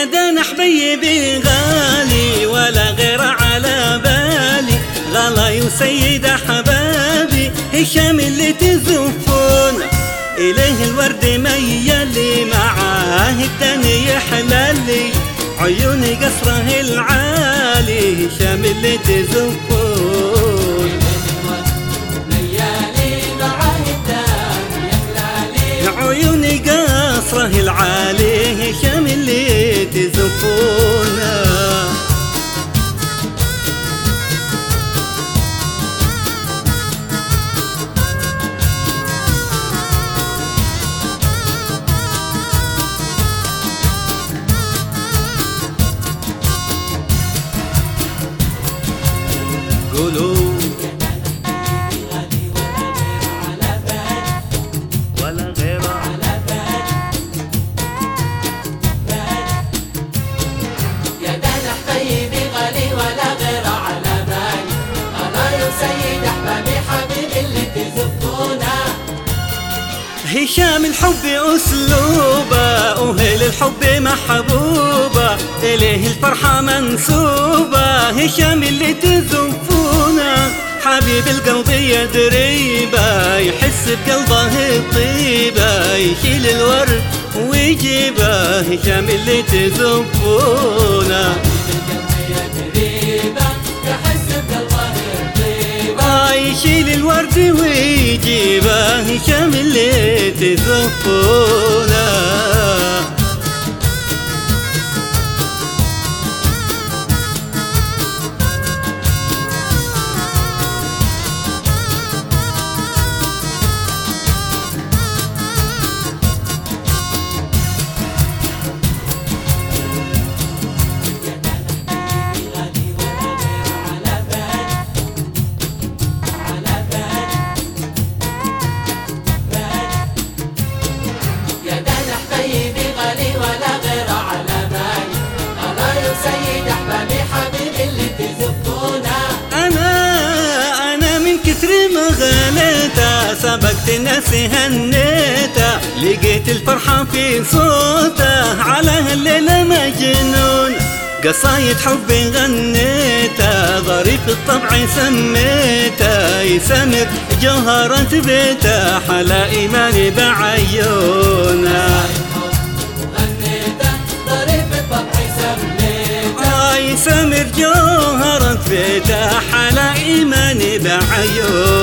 يا دانا حبيبي غالي ولا غير على بالي. غلا وسيد حبابي هشام اللي تزفون. إليه الورد ميالي معاه التاني يحلالي. عيوني قصره العالي هشام اللي تزفون. اللي تزفونه هشام الحب أسلوبة وهل الحب محبوبة إليه الفرحة منسوبة. هشام اللي تزفونه حبيب القلب يا دريبة يحس بقلبه الطيبة يشيل الورد ويجيبه. هشام اللي تزفونه ويجيبه هشام اللي ما غنيتها سبقت الناس هنيتها لقيت الفرحة في صوتها على هالليلة مجنون. قصايد حبي غنيتها ظريف الطبع سميتها يسمر جوهرة بيتها حلا إيماني غنيته سميته آي سمر جوهرة بيتها حلا إيماني بعيونها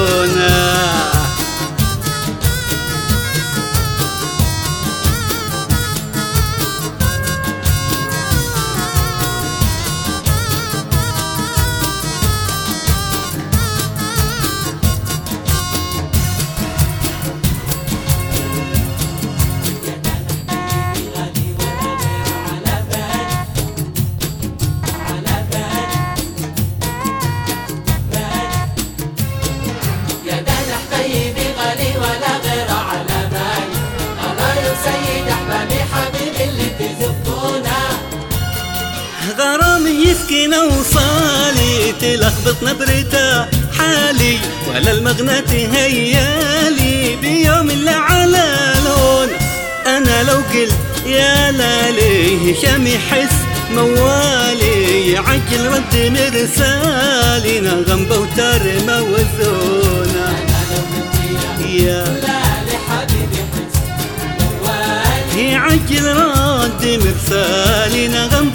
غرامي يسكن وصالي تلخبط نبرته حالي ولا المغنى تهيالي بيوم اللي على لون أنا لو قلت يا لالي هشام يحس موالي. يعجل رد مرسالي نغم بوتر قلت يا يا لا لحبيبي حس موالي. يعجل رد مرسالي نغم